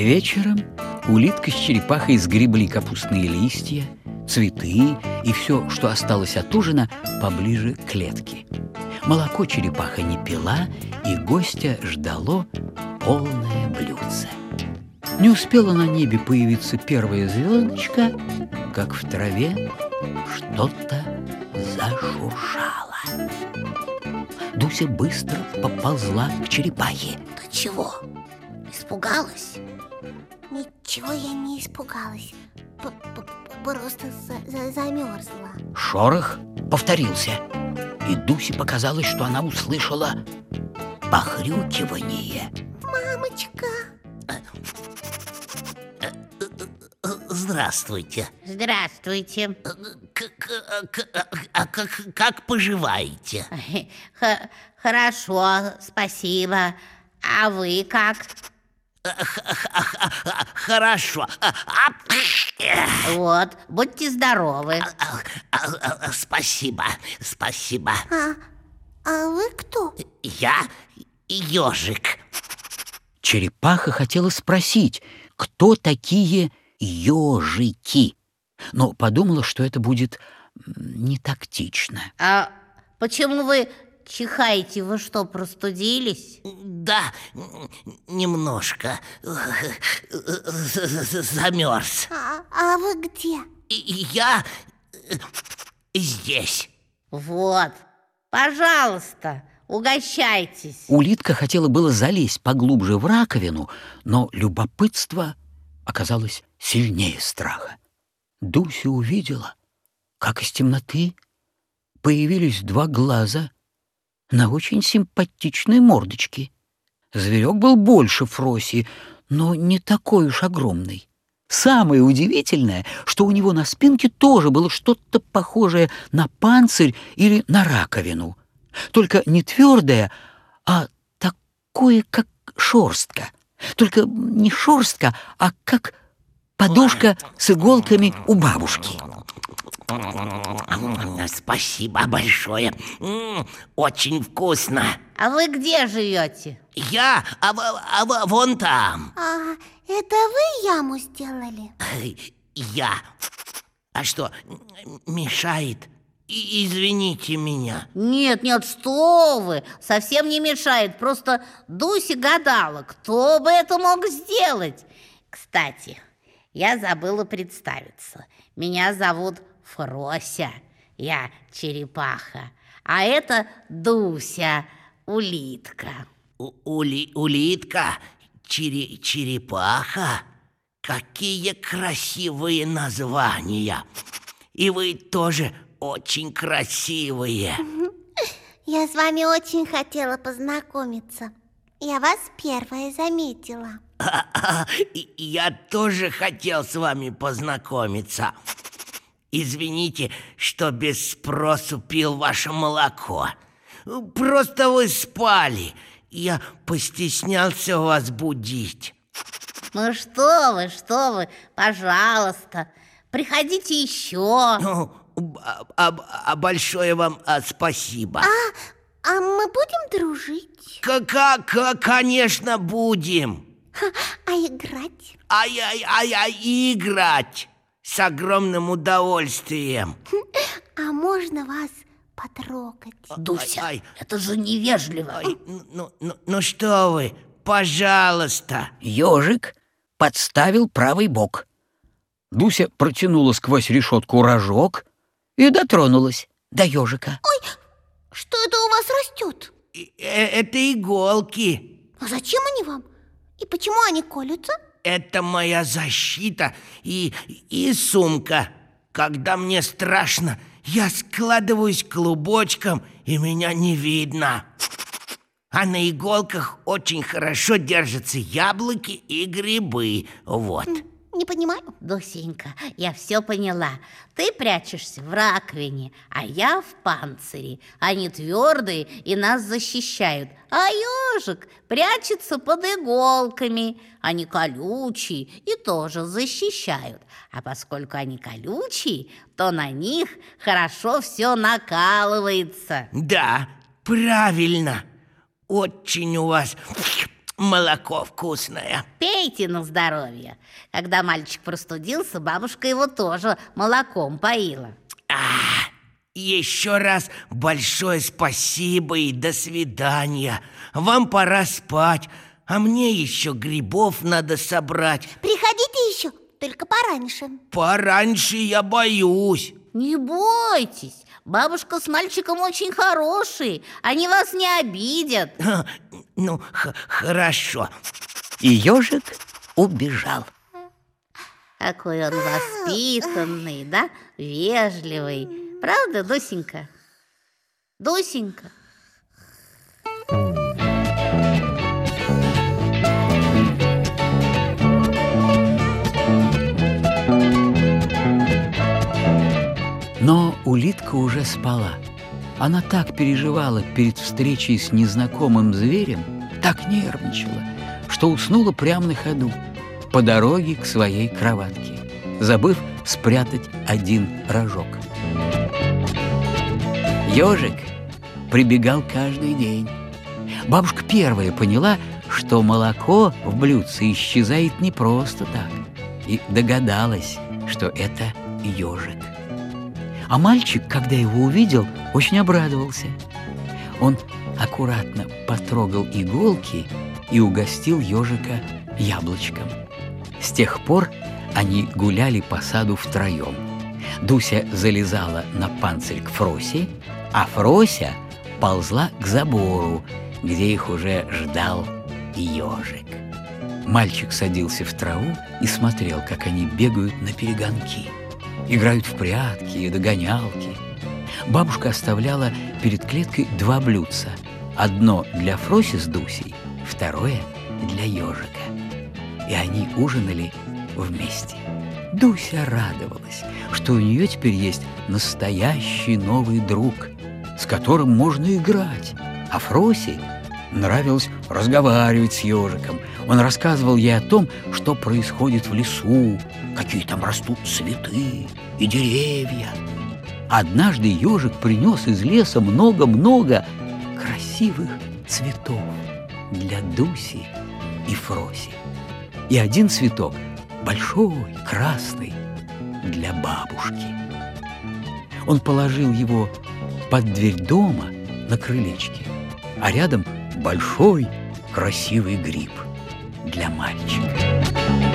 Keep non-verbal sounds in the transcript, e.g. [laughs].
Вечером улитка с черепахой сгребли капустные листья, цветы и все, что осталось от ужина, поближе к клетке. Молоко черепаха не пила, и гостя ждало полное блюдце. Не успела на небе появиться первая звездочка, как в траве что-то зашуршало. Дуся быстро поползла к черепахе. Ты чего? Испугалась? Ничего я не испугалась. П -п Просто за за замерзла. Шорох повторился, и Дусе показалось, что она услышала похрюкивание. Мамочка! Здравствуйте. Здравствуйте. А как, как поживаете? Хорошо, спасибо. А вы как? Хорошо. Вот, будьте здоровы. Спасибо, спасибо. А, а вы кто? Я ежик. Черепаха хотела спросить, кто такие ежики, но подумала, что это будет не тактично. А почему вы чихаете? Вы что, простудились? Да, немножко замерз. А, а вы где? Я здесь. Вот, пожалуйста, угощайтесь. Улитка хотела было залезть поглубже в раковину, но любопытство оказалось сильнее страха. Дуся увидела, как из темноты появились два глаза на очень симпатичной мордочке. Зверек был больше Фроси, но не такой уж огромный. Самое удивительное, что у него на спинке тоже было что-то похожее на панцирь или на раковину. Только не твердое, а такое, как шорстка. Только не шорстка, а как подушка с иголками у бабушки. Спасибо большое. Очень вкусно. А вы где живете? Я а, а, вон там. А, это вы яму сделали? Я. А что, мешает? И извините меня. Нет, нет, что вы, совсем не мешает. Просто Дуси гадала, кто бы это мог сделать. Кстати, я забыла представиться. Меня зовут Фрося, я черепаха, а это Дуся, улитка. У ули улитка, чере черепаха? Какие красивые названия! И вы тоже очень красивые. [laughs] Я с вами очень хотела познакомиться. Я вас первая заметила. [laughs] А, а, я тоже хотел с вами познакомиться. Извините, что без спросу пил ваше молоко. Просто вы спали. Я постеснялся вас будить. Ну что вы, что вы, пожалуйста, приходите еще. Ну, а, а, а большое вам а, спасибо. А, а мы будем дружить? Как, конечно, будем. А играть? Ай-яй-яй, играть с огромным удовольствием. А можно вас потрогать? Дуся, ай, это же невежливо. Ай, ну, ну, ну что вы, пожалуйста. Ежик подставил правый бок. Дуся протянула сквозь решетку рожок и дотронулась до ежика. Ой, что это у вас растет? Э, это иголки. А зачем они вам? И почему они колются? Это моя защита и, и сумка. Когда мне страшно, я складываюсь клубочком, и меня не видно. А на иголках очень хорошо держатся яблоки и грибы. Вот. Не понимаю. Дусенька, я все поняла. Ты прячешься в раковине, а я в панцире. Они твердые и нас защищают. А ежик прячется под иголками. Они колючие и тоже защищают. А поскольку они колючие, то на них хорошо все накалывается. Да, правильно. Очень у вас молоко вкусное. Пейте на здоровье. Когда мальчик простудился, бабушка его тоже молоком поила. А, еще раз большое спасибо и до свидания. Вам пора спать, а мне еще грибов надо собрать. Приходите еще, только пораньше. Пораньше я боюсь. Не бойтесь, бабушка с мальчиком очень хорошие, они вас не обидят. Ну, хорошо. И ежик убежал. Какой он воспитанный, да? Вежливый. Правда, Дусенька? Дусенька. Улитка уже спала. Она так переживала перед встречей с незнакомым зверем, так нервничала, что уснула прямо на ходу, по дороге к своей кроватке, забыв спрятать один рожок. Ежик прибегал каждый день. Бабушка первая поняла, что молоко в блюдце исчезает не просто так, и догадалась, что это ежик. А мальчик, когда его увидел, очень обрадовался. Он аккуратно потрогал иголки и угостил ежика яблочком. С тех пор они гуляли по саду втроем. Дуся залезала на панцирь к Фросе, а Фрося ползла к забору, где их уже ждал ежик. Мальчик садился в траву и смотрел, как они бегают на перегонки – играют в прятки и догонялки. Бабушка оставляла перед клеткой два блюдца. Одно для Фроси с Дусей, второе для ежика. И они ужинали вместе. Дуся радовалась, что у нее теперь есть настоящий новый друг, с которым можно играть. А Фросе нравилось разговаривать с ежиком. Он рассказывал ей о том, что происходит в лесу, какие там растут цветы и деревья. Однажды ежик принес из леса много-много красивых цветов для Дуси и Фроси. И один цветок, большой, красный, для бабушки. Он положил его под дверь дома на крылечке, а рядом большой красивый гриб для мальчика.